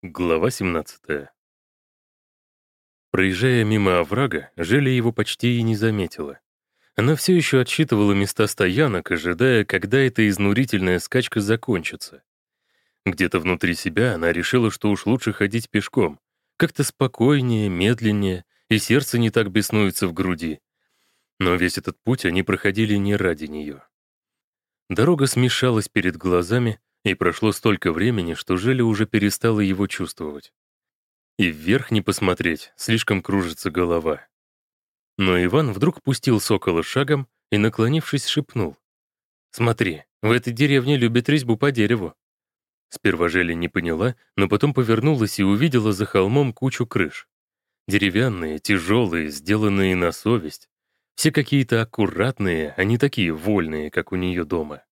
Глава 17. Проезжая мимо оврага, Желя его почти и не заметила. Она все еще отсчитывала места стоянок, ожидая, когда эта изнурительная скачка закончится. Где-то внутри себя она решила, что уж лучше ходить пешком. Как-то спокойнее, медленнее, и сердце не так беснуется в груди. Но весь этот путь они проходили не ради нее. Дорога смешалась перед глазами, и прошло столько времени, что Желя уже перестала его чувствовать. И вверх не посмотреть, слишком кружится голова. Но Иван вдруг пустил сокола шагом и, наклонившись, шепнул. «Смотри, в этой деревне любят резьбу по дереву». Сперва Желя не поняла, но потом повернулась и увидела за холмом кучу крыш. Деревянные, тяжелые, сделанные на совесть. Все какие-то аккуратные, а не такие вольные, как у нее дома.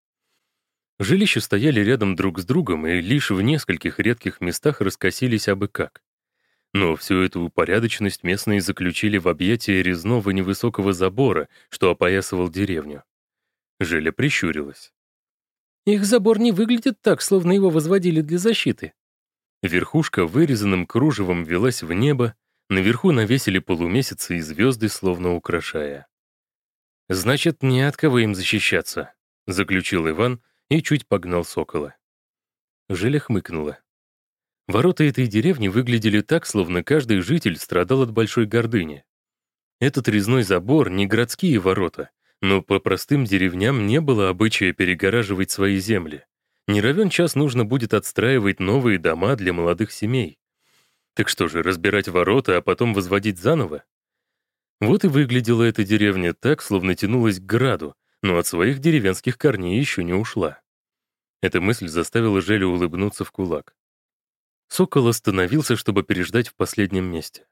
Жилища стояли рядом друг с другом и лишь в нескольких редких местах раскосились абы как. Но всю эту упорядоченность местные заключили в объятия резного невысокого забора, что опоясывал деревню. Желя прищурилась. «Их забор не выглядит так, словно его возводили для защиты». Верхушка вырезанным кружевом велась в небо, наверху навесили полумесяцы и звезды, словно украшая. «Значит, не от кого им защищаться», — заключил Иван, — и чуть погнал сокола. Желя хмыкнула. Ворота этой деревни выглядели так, словно каждый житель страдал от большой гордыни. Этот резной забор — не городские ворота, но по простым деревням не было обычая перегораживать свои земли. Не равен час нужно будет отстраивать новые дома для молодых семей. Так что же, разбирать ворота, а потом возводить заново? Вот и выглядела эта деревня так, словно тянулась к граду, но от своих деревенских корней еще не ушла. Эта мысль заставила Желю улыбнуться в кулак. Сокол остановился, чтобы переждать в последнем месте.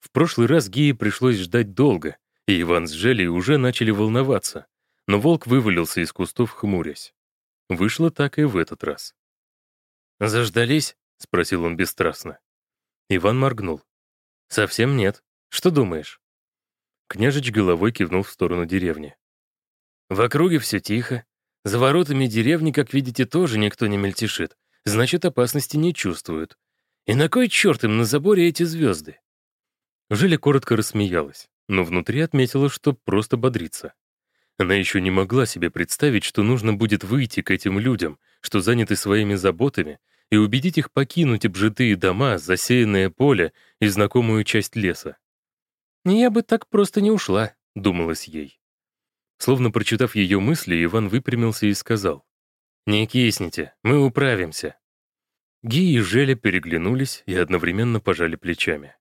В прошлый раз Гии пришлось ждать долго, и Иван с Желей уже начали волноваться, но волк вывалился из кустов, хмурясь. Вышло так и в этот раз. «Заждались?» — спросил он бесстрастно. Иван моргнул. «Совсем нет. Что думаешь?» Княжич головой кивнул в сторону деревни. В округе все тихо. За воротами деревни, как видите, тоже никто не мельтешит. Значит, опасности не чувствуют. И на кой черт им на заборе эти звезды? Жиля коротко рассмеялась, но внутри отметила, что просто бодрится. Она еще не могла себе представить, что нужно будет выйти к этим людям, что заняты своими заботами, и убедить их покинуть обжитые дома, засеянное поле и знакомую часть леса. «Я бы так просто не ушла», — думалось ей. Словно прочитав ее мысли, Иван выпрямился и сказал. «Не кисните, мы управимся». Ги и Желя переглянулись и одновременно пожали плечами.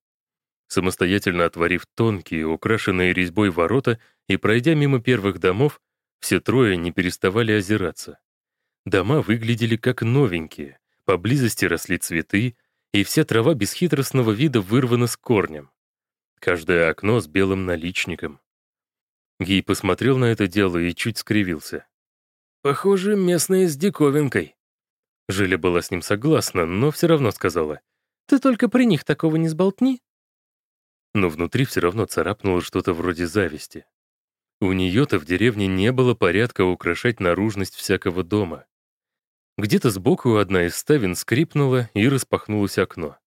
Самостоятельно отворив тонкие, украшенные резьбой ворота и пройдя мимо первых домов, все трое не переставали озираться. Дома выглядели как новенькие, поблизости росли цветы, и вся трава бесхитростного вида вырвана с корнем. Каждое окно с белым наличником, Гей посмотрел на это дело и чуть скривился. «Похоже, местные с диковинкой». Жиля была с ним согласна, но все равно сказала. «Ты только при них такого не сболтни». Но внутри все равно царапнуло что-то вроде зависти. У нее-то в деревне не было порядка украшать наружность всякого дома. Где-то сбоку одна из ставен скрипнула и распахнулось окно.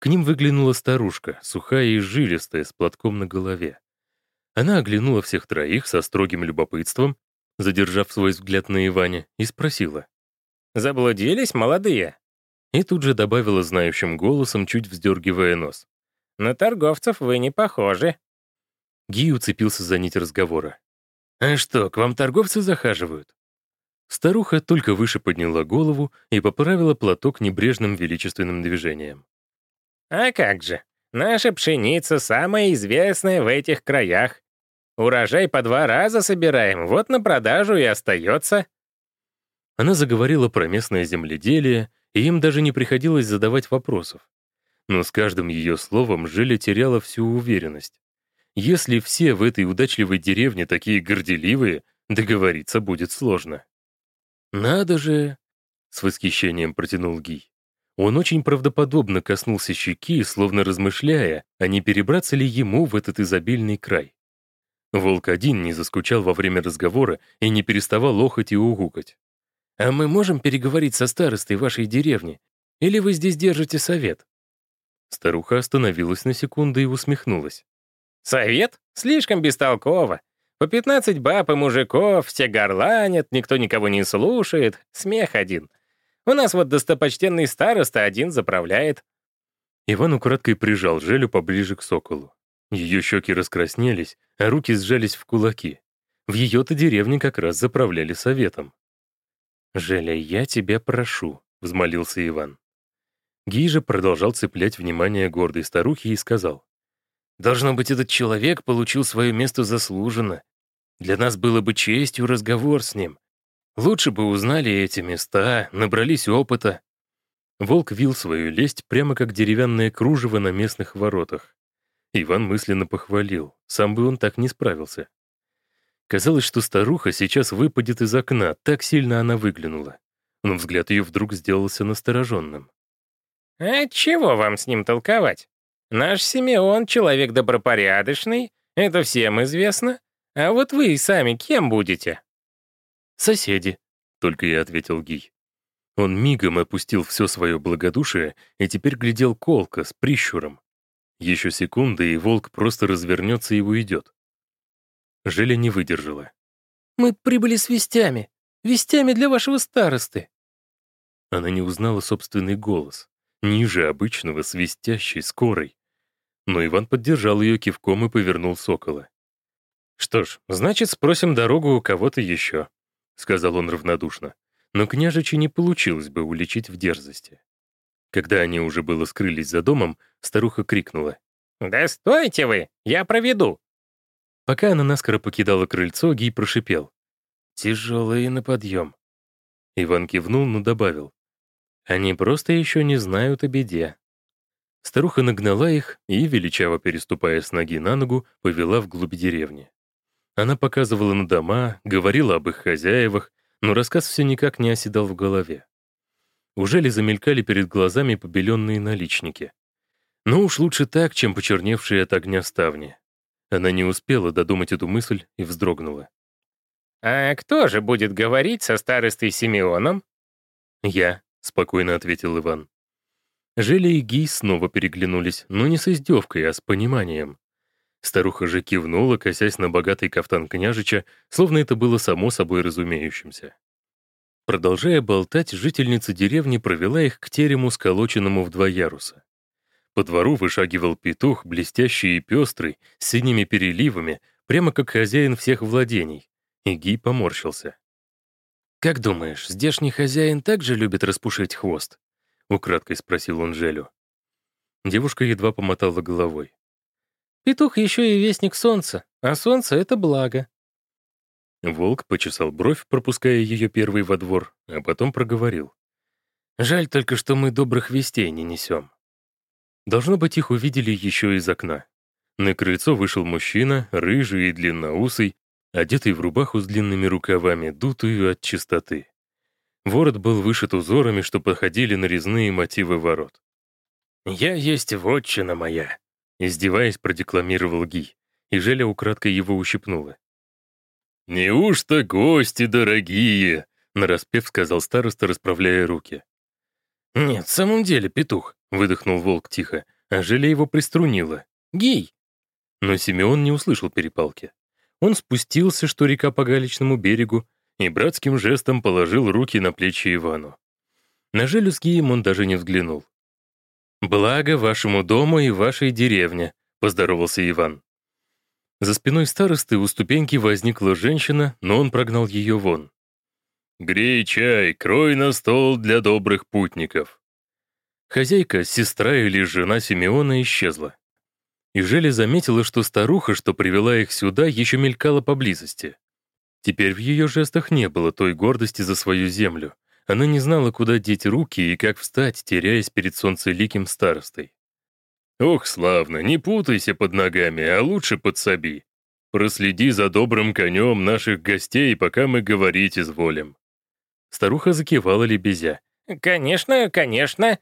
К ним выглянула старушка, сухая и жилистая, с платком на голове. Она оглянула всех троих со строгим любопытством, задержав свой взгляд на Иване, и спросила. «Заблудились, молодые?» И тут же добавила знающим голосом, чуть вздергивая нос. «На торговцев вы не похожи». Ги уцепился за нить разговора. «А что, к вам торговцы захаживают?» Старуха только выше подняла голову и поправила платок небрежным величественным движением. «А как же! Наша пшеница самая известная в этих краях. Урожай по два раза собираем, вот на продажу и остается». Она заговорила про местное земледелие, и им даже не приходилось задавать вопросов. Но с каждым ее словом Жиля теряла всю уверенность. Если все в этой удачливой деревне такие горделивые, договориться будет сложно. «Надо же!» — с восхищением протянул Гий. Он очень правдоподобно коснулся щеки, словно размышляя, а не перебраться ли ему в этот изобильный край. Волк один не заскучал во время разговора и не переставал охоть и угукать. «А мы можем переговорить со старостой вашей деревни? Или вы здесь держите совет?» Старуха остановилась на секунду и усмехнулась. «Совет? Слишком бестолково. По пятнадцать баб и мужиков, все горланят, никто никого не слушает, смех один. У нас вот достопочтенный староста один заправляет». Иван украдкой прижал Желю поближе к соколу. Ее щеки раскраснелись, а руки сжались в кулаки. В ее-то деревне как раз заправляли советом. «Желя, я тебя прошу», — взмолился Иван. Гий же продолжал цеплять внимание гордой старухи и сказал. «Должно быть, этот человек получил свое место заслуженно. Для нас было бы честью разговор с ним. Лучше бы узнали эти места, набрались опыта». Волк вил свою лесть прямо как деревянное кружево на местных воротах. Иван мысленно похвалил, сам бы он так не справился. Казалось, что старуха сейчас выпадет из окна, так сильно она выглянула. Но взгляд ее вдруг сделался настороженным. «А чего вам с ним толковать? Наш Симеон — человек добропорядочный, это всем известно. А вот вы сами кем будете?» «Соседи», — только и ответил Гий. Он мигом опустил все свое благодушие и теперь глядел колко, с прищуром. Еще секунда, и волк просто развернется и уйдет. Желя не выдержала. «Мы прибыли с вестями. Вестями для вашего старосты». Она не узнала собственный голос ниже обычного, свистящей, скорой. Но Иван поддержал ее кивком и повернул сокола. «Что ж, значит, спросим дорогу у кого-то еще», — сказал он равнодушно. Но княжичи не получилось бы уличить в дерзости. Когда они уже было скрылись за домом, старуха крикнула. «Да стойте вы! Я проведу!» Пока она наскоро покидала крыльцо, Гий прошипел. «Тяжелые на подъем». Иван кивнул, но добавил. Они просто еще не знают о беде. Старуха нагнала их и, величаво переступая с ноги на ногу, повела вглубь деревни. Она показывала на дома, говорила об их хозяевах, но рассказ все никак не оседал в голове. Уже ли замелькали перед глазами побеленные наличники? Но уж лучше так, чем почерневшие от огня ставни. Она не успела додумать эту мысль и вздрогнула. «А кто же будет говорить со старостой Симеоном?» «Я», — спокойно ответил Иван. Желя и Гий снова переглянулись, но не с издевкой, а с пониманием. Старуха же кивнула, косясь на богатый кафтан княжича, словно это было само собой разумеющимся. Продолжая болтать, жительница деревни провела их к терему, сколоченному в два яруса. По двору вышагивал петух, блестящий и пестрый, с синими переливами, прямо как хозяин всех владений, и Гий поморщился. «Как думаешь, здешний хозяин также любит распушить хвост?» — украдкой спросил он Желю. Девушка едва помотала головой. «Петух еще и вестник солнца, а солнце — это благо». Волк почесал бровь, пропуская ее первый во двор, а потом проговорил. «Жаль только, что мы добрых вестей не несем». Должно быть, их увидели еще из окна. На крыльцо вышел мужчина, рыжий и длинноусый, одетый в рубаху с длинными рукавами, дутую от чистоты. Ворот был вышит узорами, что походили на резные мотивы ворот. «Я есть вотчина моя», — издеваясь, продекламировал Гий, и Желя украдкой его ущипнула. «Неужто гости дорогие?» — нараспев сказал староста, расправляя руки. «Нет, в самом деле, петух», — выдохнул волк тихо, а Желя его приструнила. «Гий!» Но Симеон не услышал перепалки. Он спустился, что река по галечному берегу, и братским жестом положил руки на плечи Ивану. На Желю с Гием он даже не взглянул. «Благо вашему дому и вашей деревне», — поздоровался Иван. За спиной старосты у ступеньки возникла женщина, но он прогнал ее вон. «Грей чай, крой на стол для добрых путников». Хозяйка, сестра или жена Симеона исчезла. И Желя заметила, что старуха, что привела их сюда, еще мелькала поблизости. Теперь в ее жестах не было той гордости за свою землю. Она не знала, куда деть руки и как встать, теряясь перед солнцеликим старостой. «Ох, славно, не путайся под ногами, а лучше подсоби. Проследи за добрым конем наших гостей, пока мы говорить изволим». Старуха закивала лебезя. «Конечно, конечно»,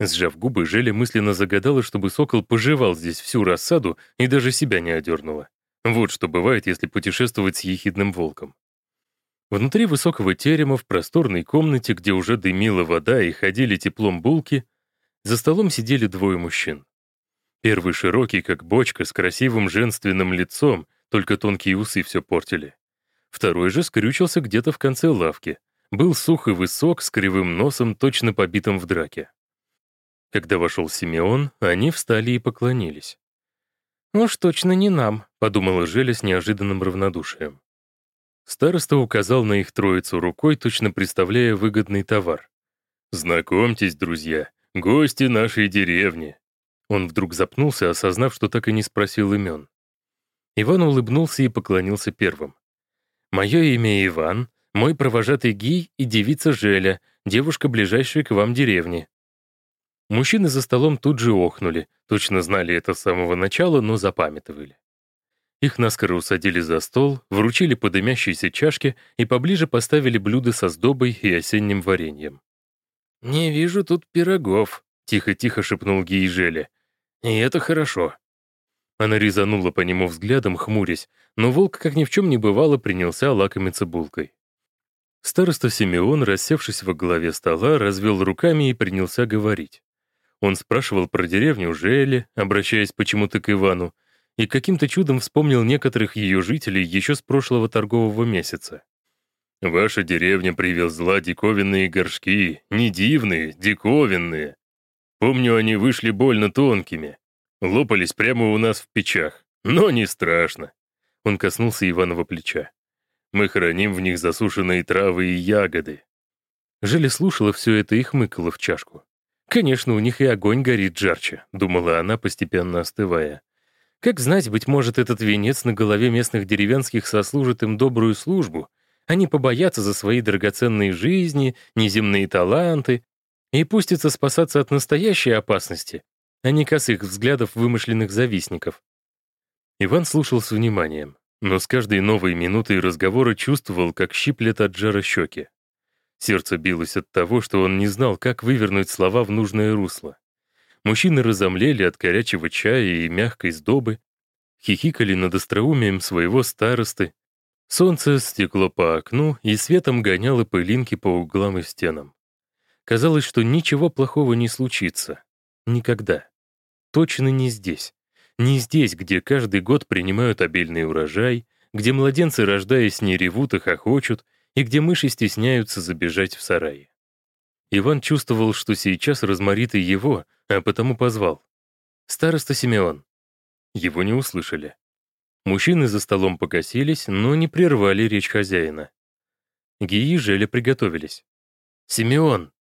Сжав губы, Желя мысленно загадала, чтобы сокол пожевал здесь всю рассаду и даже себя не одернула. Вот что бывает, если путешествовать с ехидным волком. Внутри высокого терема в просторной комнате, где уже дымила вода и ходили теплом булки, за столом сидели двое мужчин. Первый широкий, как бочка, с красивым женственным лицом, только тонкие усы все портили. Второй же скрючился где-то в конце лавки. Был сух и высок, с кривым носом, точно побитым в драке. Когда вошел Симеон, они встали и поклонились. «Уж точно не нам», — подумала Желя с неожиданным равнодушием. Староста указал на их троицу рукой, точно представляя выгодный товар. «Знакомьтесь, друзья, гости нашей деревни». Он вдруг запнулся, осознав, что так и не спросил имен. Иван улыбнулся и поклонился первым. «Мое имя Иван, мой провожатый Гий и девица Желя, девушка, ближайшая к вам деревни». Мужчины за столом тут же охнули, точно знали это с самого начала, но запамятовали. Их наскоро усадили за стол, вручили по чашке и поближе поставили блюда со сдобой и осенним вареньем. «Не вижу тут пирогов», — тихо-тихо шепнул Гиежеля. «И это хорошо». Она резанула по нему взглядом, хмурясь, но волк, как ни в чем не бывало, принялся лакомиться булкой. Староста Симеон, рассевшись во главе стола, развел руками и принялся говорить. Он спрашивал про деревню Жели, обращаясь почему-то к Ивану, и каким-то чудом вспомнил некоторых ее жителей еще с прошлого торгового месяца. «Ваша деревня привезла диковинные горшки, не дивные, диковинные. Помню, они вышли больно тонкими, лопались прямо у нас в печах, но не страшно». Он коснулся Иванова плеча. «Мы храним в них засушенные травы и ягоды». Желе слушала все это и хмыкала в чашку. «Конечно, у них и огонь горит жарче», — думала она, постепенно остывая. Как знать, быть может, этот венец на голове местных деревенских сослужит им добрую службу. Они побоятся за свои драгоценные жизни, неземные таланты и пустятся спасаться от настоящей опасности, а не косых взглядов вымышленных завистников. Иван слушал с вниманием, но с каждой новой минутой разговора чувствовал, как щиплет от жара щеки. Сердце билось от того, что он не знал, как вывернуть слова в нужное русло. Мужчины разомлели от горячего чая и мягкой сдобы, хихикали над остроумием своего старосты. Солнце стекло по окну и светом гоняло пылинки по углам и стенам. Казалось, что ничего плохого не случится. Никогда. Точно не здесь. Не здесь, где каждый год принимают обильный урожай, где младенцы, рождаясь, не ревут и хохочут, и где мыши стесняются забежать в сараи. Иван чувствовал, что сейчас разморит и его, а потому позвал. «Староста Симеон». Его не услышали. Мужчины за столом покосились, но не прервали речь хозяина. Гии и Желя приготовились. «Симеон!»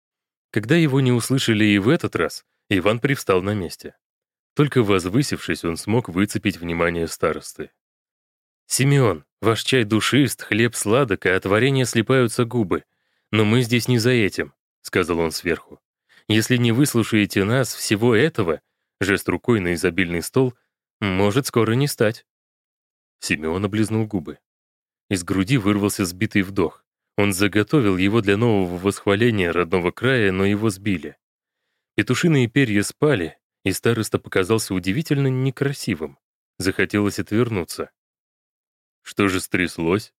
Когда его не услышали и в этот раз, Иван привстал на месте. Только возвысившись, он смог выцепить внимание старосты. «Симеон, ваш чай душист, хлеб сладок, а от варенья слипаются губы. Но мы здесь не за этим. — сказал он сверху. «Если не выслушаете нас, всего этого, жест рукой на изобильный стол, может скоро не стать». Симеон облизнул губы. Из груди вырвался сбитый вдох. Он заготовил его для нового восхваления родного края, но его сбили. Петушиные перья спали, и староста показался удивительно некрасивым. Захотелось отвернуться. Что же стряслось?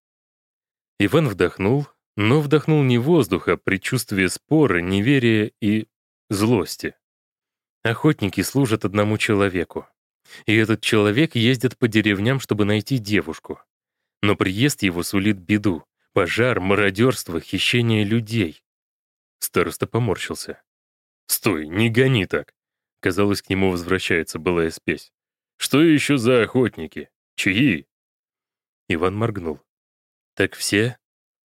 Иван вдохнул, но вдохнул не воздух, а предчувствие спора, неверия и злости. Охотники служат одному человеку. И этот человек ездит по деревням, чтобы найти девушку. Но приезд его сулит беду. Пожар, мародерство, хищение людей. Староста поморщился. «Стой, не гони так!» Казалось, к нему возвращается былая спесь. «Что еще за охотники? Чьи?» Иван моргнул. «Так все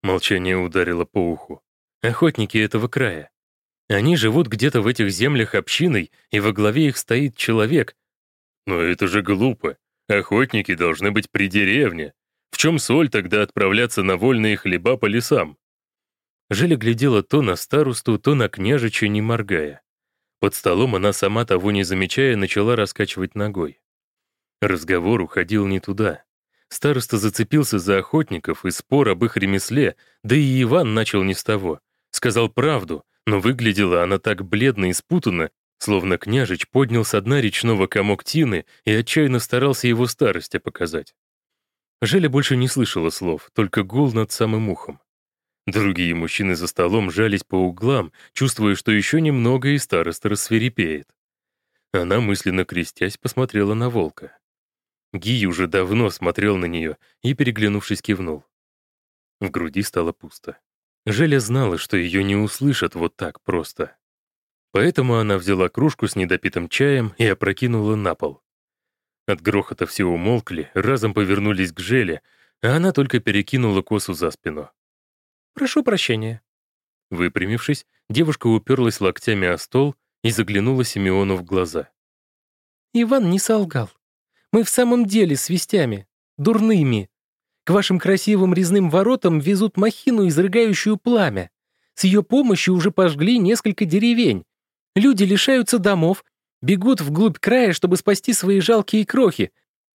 Молчание ударило по уху. Охотники этого края. Они живут где-то в этих землях общиной, и во главе их стоит человек. Но это же глупо. Охотники должны быть при деревне. В чем соль тогда отправляться на вольные хлеба по лесам? Желя глядела то на старосту, то на княжича, не моргая. Под столом она, сама того не замечая, начала раскачивать ногой. Разговор уходил не туда. Староста зацепился за охотников и спор об их ремесле, да и Иван начал не с того. Сказал правду, но выглядела она так бледно и спутанно, словно княжич поднял со дна речного комок тины и отчаянно старался его старости показать. Желя больше не слышала слов, только гул над самым ухом. Другие мужчины за столом жались по углам, чувствуя, что еще немного и староста рассверепеет. Она, мысленно крестясь, посмотрела на волка. Ги уже давно смотрел на нее и, переглянувшись, кивнул. В груди стало пусто. Желя знала, что ее не услышат вот так просто. Поэтому она взяла кружку с недопитым чаем и опрокинула на пол. От грохота все умолкли, разом повернулись к Желе, а она только перекинула косу за спину. «Прошу прощения». Выпрямившись, девушка уперлась локтями о стол и заглянула Симеону в глаза. «Иван не солгал. Мы в самом деле с вестями. Дурными. К вашим красивым резным воротам везут махину, изрыгающую пламя. С ее помощью уже пожгли несколько деревень. Люди лишаются домов, бегут вглубь края, чтобы спасти свои жалкие крохи.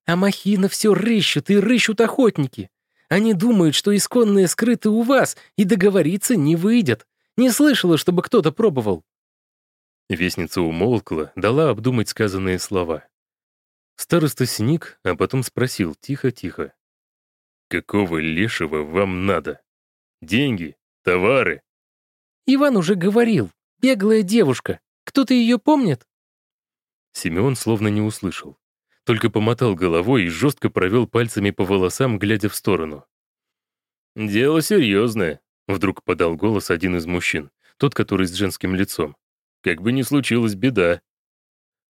А махина все рыщут и рыщут охотники. Они думают, что исконные скрыты у вас, и договориться не выйдет. Не слышала, чтобы кто-то пробовал». Вестница умолкла, дала обдумать сказанные слова. Староста сник, а потом спросил тихо-тихо. «Какого лешего вам надо? Деньги? Товары?» «Иван уже говорил. Беглая девушка. Кто-то ее помнит?» Симеон словно не услышал. Только помотал головой и жестко провел пальцами по волосам, глядя в сторону. «Дело серьезное», — вдруг подал голос один из мужчин, тот, который с женским лицом. «Как бы ни случилась беда».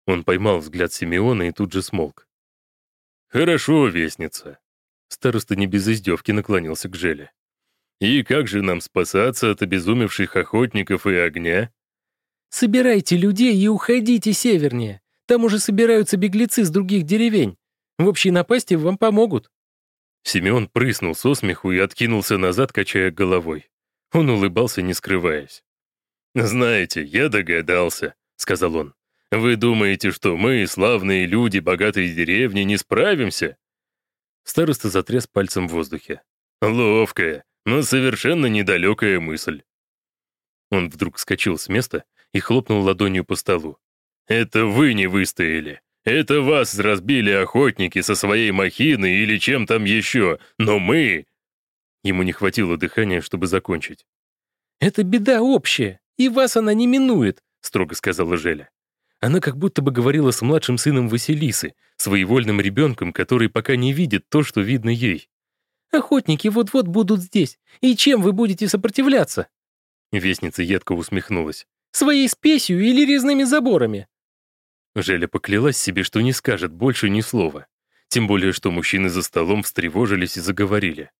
Он поймал взгляд Симеона и тут же смолк. «Хорошо, вестница». Староста не без издевки наклонился к Желе. «И как же нам спасаться от обезумевших охотников и огня?» «Собирайте людей и уходите севернее. Там уже собираются беглецы с других деревень. В общей напасти вам помогут». Симеон прыснул со смеху и откинулся назад, качая головой. Он улыбался, не скрываясь. «Знаете, я догадался», — сказал он. Вы думаете, что мы, славные люди богатой деревни, не справимся?» Староста затряс пальцем в воздухе. «Ловкая, но совершенно недалекая мысль». Он вдруг вскочил с места и хлопнул ладонью по столу. «Это вы не выстояли. Это вас разбили охотники со своей махины или чем там еще, но мы...» Ему не хватило дыхания, чтобы закончить. «Это беда общая, и вас она не минует», — строго сказала Желя. Она как будто бы говорила с младшим сыном Василисы, своевольным ребенком, который пока не видит то, что видно ей. «Охотники вот-вот будут здесь. И чем вы будете сопротивляться?» Вестница едко усмехнулась. «Своей спесью или резными заборами?» Желя поклялась себе, что не скажет больше ни слова. Тем более, что мужчины за столом встревожились и заговорили.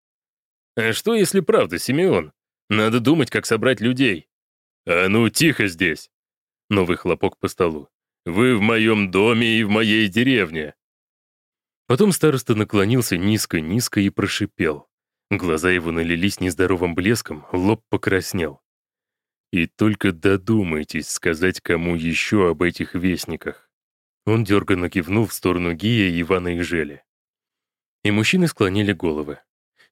«А что, если правда, Симеон? Надо думать, как собрать людей». «А ну, тихо здесь!» Новый хлопок по столу. «Вы в моем доме и в моей деревне!» Потом староста наклонился низко-низко и прошипел. Глаза его налились нездоровым блеском, лоб покраснел. «И только додумайтесь сказать кому еще об этих вестниках». Он дерганно кивнул в сторону Гия, Ивана и Жели. И мужчины склонили головы.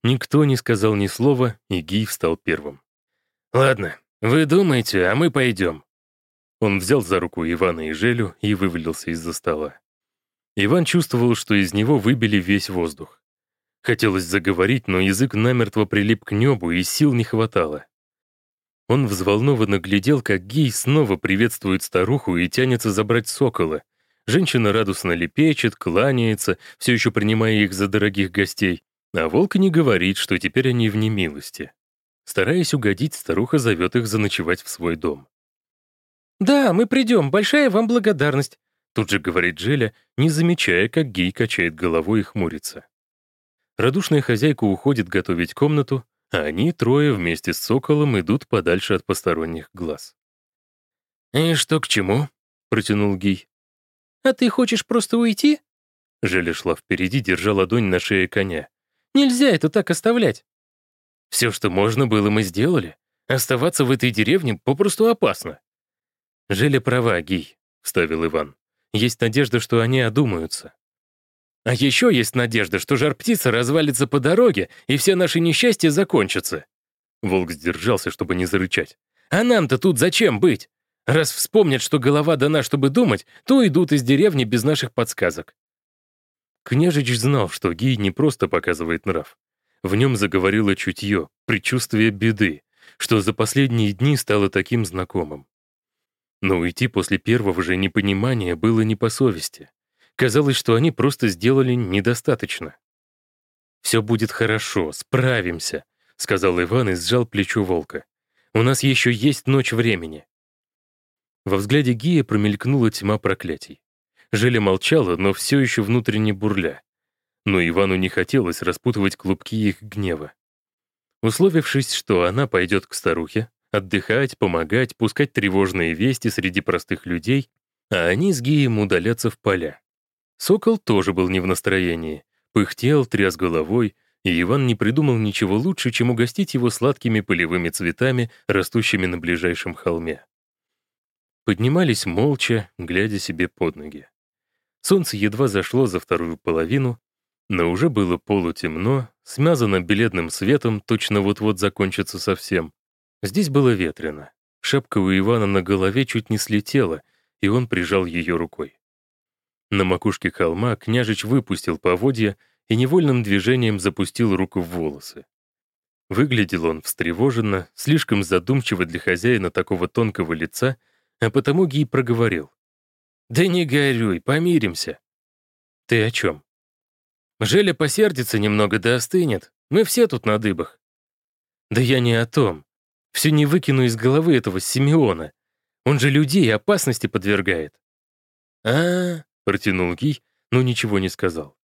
Никто не сказал ни слова, и Гий встал первым. «Ладно, вы думаете, а мы пойдем. Он взял за руку Ивана и Желю и вывалился из-за стола. Иван чувствовал, что из него выбили весь воздух. Хотелось заговорить, но язык намертво прилип к небу, и сил не хватало. Он взволнованно глядел, как Гей снова приветствует старуху и тянется забрать сокола. Женщина радостно лепечет, кланяется, все еще принимая их за дорогих гостей. А волк не говорит, что теперь они в немилости. Стараясь угодить, старуха зовет их заночевать в свой дом. «Да, мы придем, большая вам благодарность», тут же говорит Джеля, не замечая, как гей качает головой и хмурится. Радушная хозяйка уходит готовить комнату, а они трое вместе с Соколом идут подальше от посторонних глаз. «И что к чему?» — протянул Гей. «А ты хочешь просто уйти?» Желя шла впереди, держа ладонь на шее коня. «Нельзя это так оставлять». «Все, что можно было, мы сделали. Оставаться в этой деревне попросту опасно. «Желя права, Гий», — вставил Иван. «Есть надежда, что они одумаются». «А еще есть надежда, что жар-птица развалится по дороге, и все наши несчастья закончатся». Волк сдержался, чтобы не зарычать. «А нам-то тут зачем быть? Раз вспомнят, что голова дана, чтобы думать, то идут из деревни без наших подсказок». Княжич знал, что Гий не просто показывает нрав. В нем заговорило чутье, предчувствие беды, что за последние дни стало таким знакомым. Но уйти после первого же непонимания было не по совести. Казалось, что они просто сделали недостаточно. «Все будет хорошо, справимся», — сказал Иван и сжал плечо волка. «У нас еще есть ночь времени». Во взгляде Гия промелькнула тьма проклятий. Желя молчала, но все еще внутренне бурля. Но Ивану не хотелось распутывать клубки их гнева. Условившись, что она пойдет к старухе, отдыхать, помогать, пускать тревожные вести среди простых людей, а они с Гием удалятся в поля. Сокол тоже был не в настроении, пыхтел, тряс головой, и Иван не придумал ничего лучше, чем угостить его сладкими полевыми цветами, растущими на ближайшем холме. Поднимались молча, глядя себе под ноги. Солнце едва зашло за вторую половину, но уже было полутемно, смязано бледным светом, точно вот-вот закончится совсем. Здесь было ветрено. Шапка у Ивана на голове чуть не слетела, и он прижал ее рукой. На макушке холма княжич выпустил поводья и невольным движением запустил руку в волосы. Выглядел он встревоженно, слишком задумчиво для хозяина такого тонкого лица, а потому Гий проговорил. «Да не горюй, помиримся». «Ты о чем?» «Желя посердится немного да остынет. Мы все тут на дыбах». «Да я не о том. Все не выкину из головы этого Симеона. Он же людей опасности подвергает». «А, -а, -а протянул Гий, но ничего не сказал.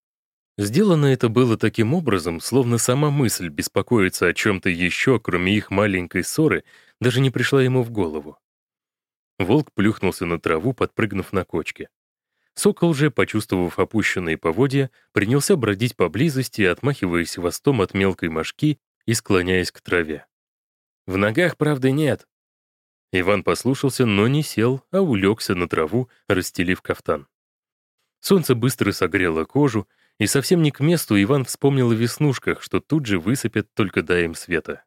Сделано это было таким образом, словно сама мысль беспокоиться о чем-то еще, кроме их маленькой ссоры, даже не пришла ему в голову. Волк плюхнулся на траву, подпрыгнув на кочке. Сокол же, почувствовав опущенные поводья, принялся бродить поблизости, отмахиваясь хвостом от мелкой мошки и склоняясь к траве. «В ногах, правда, нет». Иван послушался, но не сел, а улегся на траву, расстелив кафтан. Солнце быстро согрело кожу, и совсем не к месту Иван вспомнил о веснушках, что тут же высыпят, только дай им света.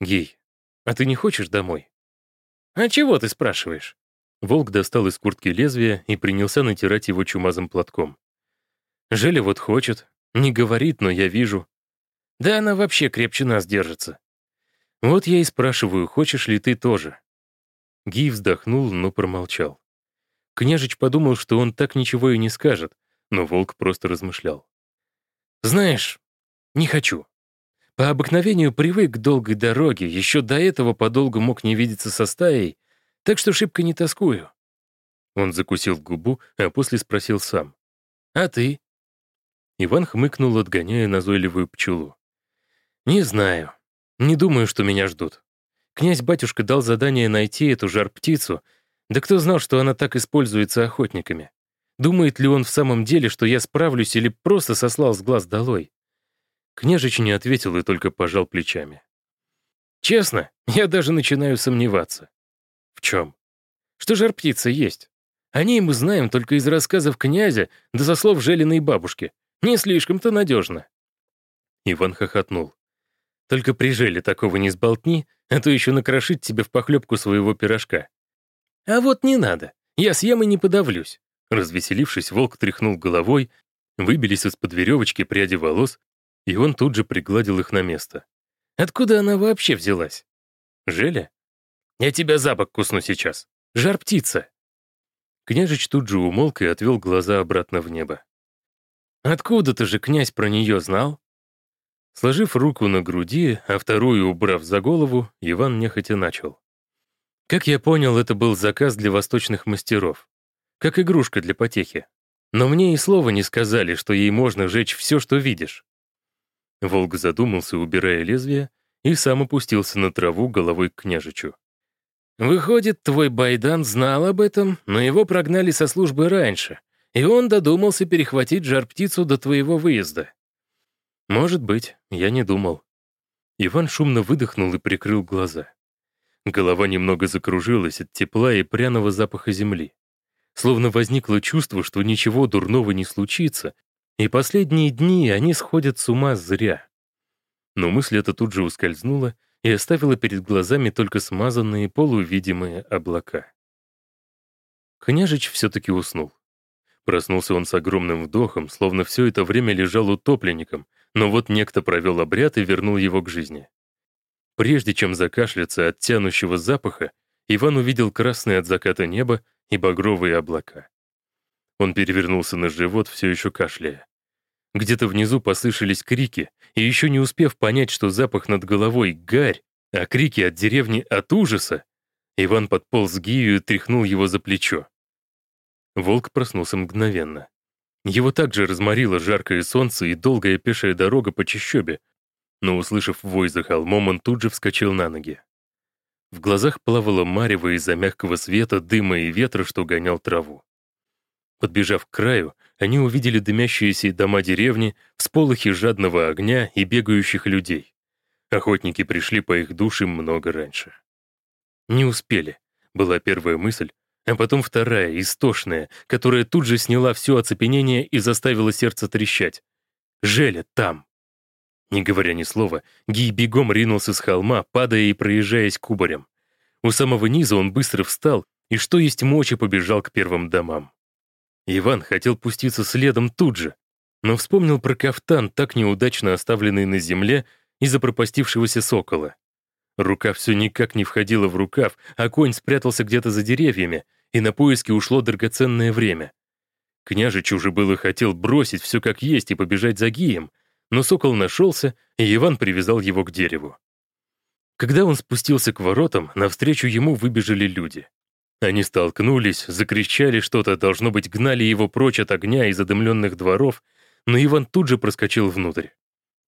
«Гей, а ты не хочешь домой?» «А чего ты спрашиваешь?» Волк достал из куртки лезвие и принялся натирать его чумазым платком. «Желя вот хочет. Не говорит, но я вижу. Да она вообще крепче нас держится. Вот я и спрашиваю, хочешь ли ты тоже?» Гий вздохнул, но промолчал. Княжич подумал, что он так ничего и не скажет, но волк просто размышлял. «Знаешь, не хочу. По обыкновению привык к долгой дороге, еще до этого подолгу мог не видеться со стаей, так что шибко не тоскую». Он закусил губу, а после спросил сам. «А ты?» Иван хмыкнул, отгоняя назойливую пчелу. «Не знаю. Не думаю, что меня ждут. Князь-батюшка дал задание найти эту жар-птицу, да кто знал, что она так используется охотниками? Думает ли он в самом деле, что я справлюсь или просто сослал с глаз долой? Княжич не ответил и только пожал плечами. «Честно, я даже начинаю сомневаться». «В чем?» «Что жар-птица есть. О ней мы знаем только из рассказов князя, да со слов Желиной бабушки. Не слишком-то надежно». Иван хохотнул. «Только при Желе такого не сболтни, а то еще накрошить тебе в похлебку своего пирожка. А вот не надо, я съем и не подавлюсь». Развеселившись, волк тряхнул головой, выбились из-под веревочки пряди волос и он тут же пригладил их на место. «Откуда она вообще взялась?» «Желя?» «Я тебя за бок кусну сейчас. Жар-птица!» Княжич тут же умолк и отвел глаза обратно в небо. «Откуда ты же, князь, про нее знал?» Сложив руку на груди, а вторую убрав за голову, Иван нехотя начал. Как я понял, это был заказ для восточных мастеров. Как игрушка для потехи. Но мне и слова не сказали, что ей можно жечь все, что видишь. Волк задумался, убирая лезвие, и сам опустился на траву головой к княжичу. «Выходит, твой Байдан знал об этом, но его прогнали со службы раньше, и он додумался перехватить жар-птицу до твоего выезда». «Может быть, я не думал». Иван шумно выдохнул и прикрыл глаза. Голова немного закружилась от тепла и пряного запаха земли. Словно возникло чувство, что ничего дурного не случится, и последние дни они сходят с ума зря. Но мысль эта тут же ускользнула и оставила перед глазами только смазанные полувидимые облака. Княжич все-таки уснул. Проснулся он с огромным вдохом, словно все это время лежал утопленником, но вот некто провел обряд и вернул его к жизни. Прежде чем закашляться от тянущего запаха, Иван увидел красное от заката небо и багровые облака. Он перевернулся на живот, все еще кашляя. Где-то внизу послышались крики, и еще не успев понять, что запах над головой — гарь, а крики от деревни от ужаса, Иван подполз к Гию и тряхнул его за плечо. Волк проснулся мгновенно. Его также разморило жаркое солнце и долгая пешая дорога по чащобе, но, услышав вой за холмом, он тут же вскочил на ноги. В глазах плавало марево из-за мягкого света, дыма и ветра, что гонял траву. Подбежав к краю, они увидели дымящиеся дома деревни, всполохи жадного огня и бегающих людей. Охотники пришли по их душам много раньше. Не успели, была первая мысль, а потом вторая, истошная, которая тут же сняла все оцепенение и заставила сердце трещать. Желя там. Не говоря ни слова, Гий бегом ринулся с холма, падая и проезжаясь кубарем. У самого низа он быстро встал и, что есть мочи, побежал к первым домам. Иван хотел пуститься следом тут же, но вспомнил про кафтан, так неудачно оставленный на земле из-за пропастившегося сокола. Рука все никак не входила в рукав, а конь спрятался где-то за деревьями, и на поиски ушло драгоценное время. Княжич уже было хотел бросить все как есть и побежать за Гием, но сокол нашелся, и Иван привязал его к дереву. Когда он спустился к воротам, навстречу ему выбежали люди. Они столкнулись, закричали что-то, должно быть, гнали его прочь от огня и задымленных дворов, но Иван тут же проскочил внутрь.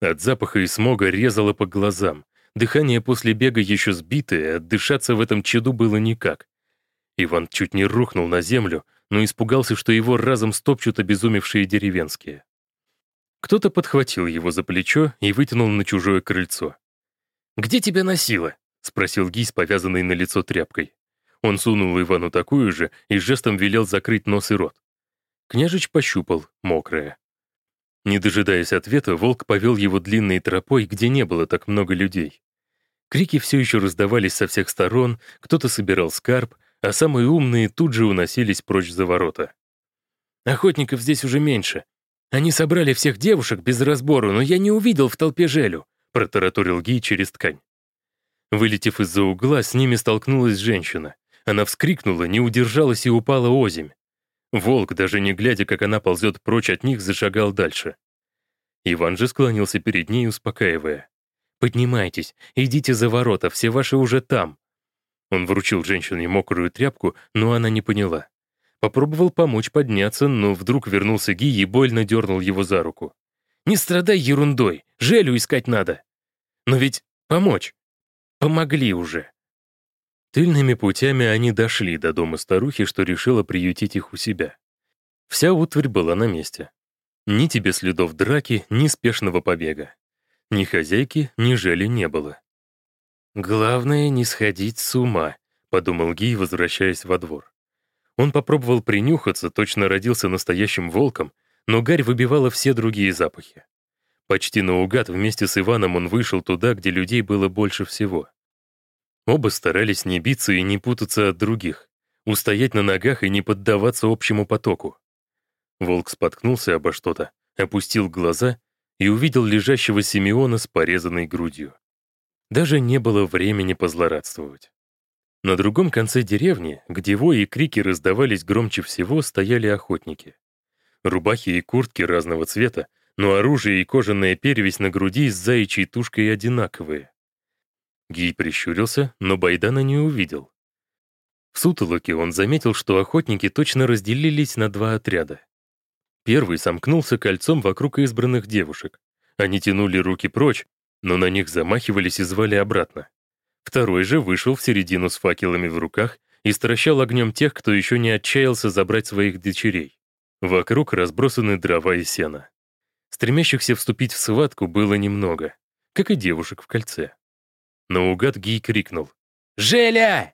От запаха и смога резало по глазам. Дыхание после бега еще сбитое, отдышаться в этом чаду было никак. Иван чуть не рухнул на землю, но испугался, что его разом стопчут обезумевшие деревенские. Кто-то подхватил его за плечо и вытянул на чужое крыльцо. «Где тебя носило?» — спросил Гийс, повязанный на лицо тряпкой. Он сунул Ивану такую же и жестом велел закрыть нос и рот. Княжич пощупал, мокрое. Не дожидаясь ответа, волк повел его длинной тропой, где не было так много людей. Крики все еще раздавались со всех сторон, кто-то собирал скарб, а самые умные тут же уносились прочь за ворота. «Охотников здесь уже меньше. Они собрали всех девушек без разбору, но я не увидел в толпе Желю», — протараторил Гий через ткань. Вылетев из-за угла, с ними столкнулась женщина. Она вскрикнула, не удержалась и упала озимь. Волк, даже не глядя, как она ползет прочь от них, зашагал дальше. Иван же склонился перед ней, успокаивая. «Поднимайтесь, идите за ворота, все ваши уже там». Он вручил женщине мокрую тряпку, но она не поняла. Попробовал помочь подняться, но вдруг вернулся Ги и больно дернул его за руку. «Не страдай ерундой, Желю искать надо!» «Но ведь помочь! Помогли уже!» Тыльными путями они дошли до дома старухи, что решила приютить их у себя. Вся утварь была на месте. Ни тебе следов драки, ни спешного побега. Ни хозяйки, ни жели не было. «Главное — не сходить с ума», — подумал Гий, возвращаясь во двор. Он попробовал принюхаться, точно родился настоящим волком, но гарь выбивала все другие запахи. Почти наугад вместе с Иваном он вышел туда, где людей было больше всего. Оба старались не биться и не путаться от других, устоять на ногах и не поддаваться общему потоку. Волк споткнулся обо что-то, опустил глаза и увидел лежащего Симеона с порезанной грудью. Даже не было времени позлорадствовать. На другом конце деревни, где вой и крики раздавались громче всего, стояли охотники. Рубахи и куртки разного цвета, но оружие и кожаная перевесь на груди с заячьей тушкой одинаковые. Гий прищурился, но Байдана не увидел. В сутолоке он заметил, что охотники точно разделились на два отряда. Первый сомкнулся кольцом вокруг избранных девушек. Они тянули руки прочь, но на них замахивались и звали обратно. Второй же вышел в середину с факелами в руках и стращал огнем тех, кто еще не отчаялся забрать своих дочерей. Вокруг разбросаны дрова и сено. Стремящихся вступить в схватку было немного, как и девушек в кольце. Наугад Гий крикнул «Желя!»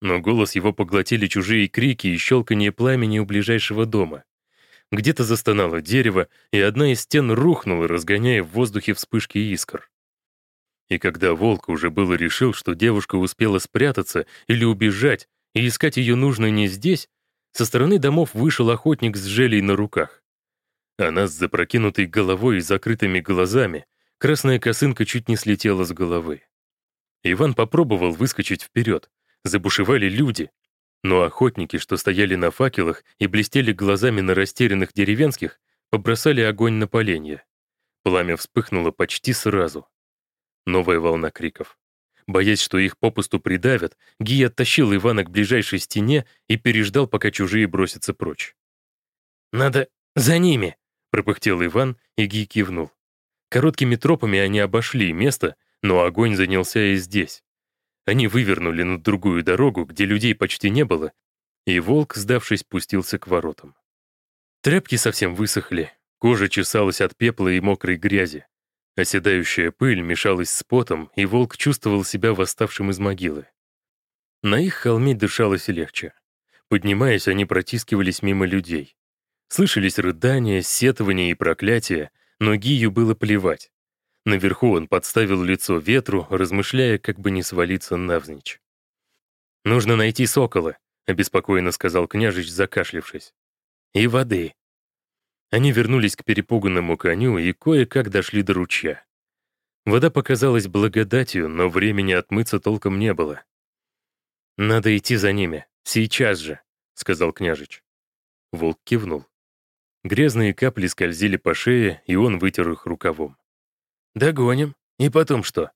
Но голос его поглотили чужие крики и щелканье пламени у ближайшего дома. Где-то застонало дерево, и одна из стен рухнула, разгоняя в воздухе вспышки искр. И когда волк уже было решил, что девушка успела спрятаться или убежать, и искать ее нужно не здесь, со стороны домов вышел охотник с желей на руках. Она с запрокинутой головой и закрытыми глазами, красная косынка чуть не слетела с головы. Иван попробовал выскочить вперед. Забушевали люди. Но охотники, что стояли на факелах и блестели глазами на растерянных деревенских, побросали огонь на поленья. Пламя вспыхнуло почти сразу. Новая волна криков. Боясь, что их попусту придавят, Ги оттащил Ивана к ближайшей стене и переждал, пока чужие бросятся прочь. «Надо за ними!» — пропыхтел Иван, и Ги кивнул. Короткими тропами они обошли место, но огонь занялся и здесь. Они вывернули на другую дорогу, где людей почти не было, и волк, сдавшись, пустился к воротам. Тряпки совсем высохли, кожа чесалась от пепла и мокрой грязи. Оседающая пыль мешалась с потом, и волк чувствовал себя восставшим из могилы. На их холме дышалось легче. Поднимаясь, они протискивались мимо людей. Слышались рыдания, сетования и проклятия, но Гию было плевать. Наверху он подставил лицо ветру, размышляя, как бы не свалиться навзничь. «Нужно найти сокола», — обеспокоенно сказал княжич, закашлившись. «И воды». Они вернулись к перепуганному коню и кое-как дошли до ручья. Вода показалась благодатью, но времени отмыться толком не было. «Надо идти за ними, сейчас же», — сказал княжич. Волк кивнул. Грязные капли скользили по шее, и он вытер их рукавом. «Догоним. И потом что?»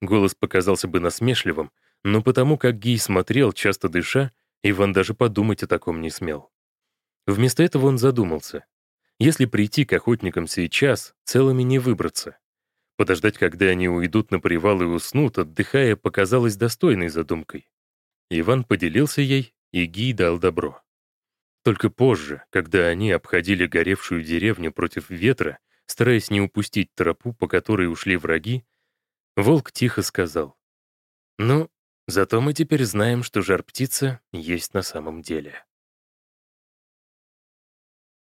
Голос показался бы насмешливым, но потому как Гий смотрел, часто дыша, Иван даже подумать о таком не смел. Вместо этого он задумался. Если прийти к охотникам сейчас, целыми не выбраться. Подождать, когда они уйдут на привал и уснут, отдыхая, показалось достойной задумкой. Иван поделился ей, и Гий дал добро. Только позже, когда они обходили горевшую деревню против ветра, стараясь не упустить тропу, по которой ушли враги, волк тихо сказал, «Ну, зато мы теперь знаем, что жар-птица есть на самом деле».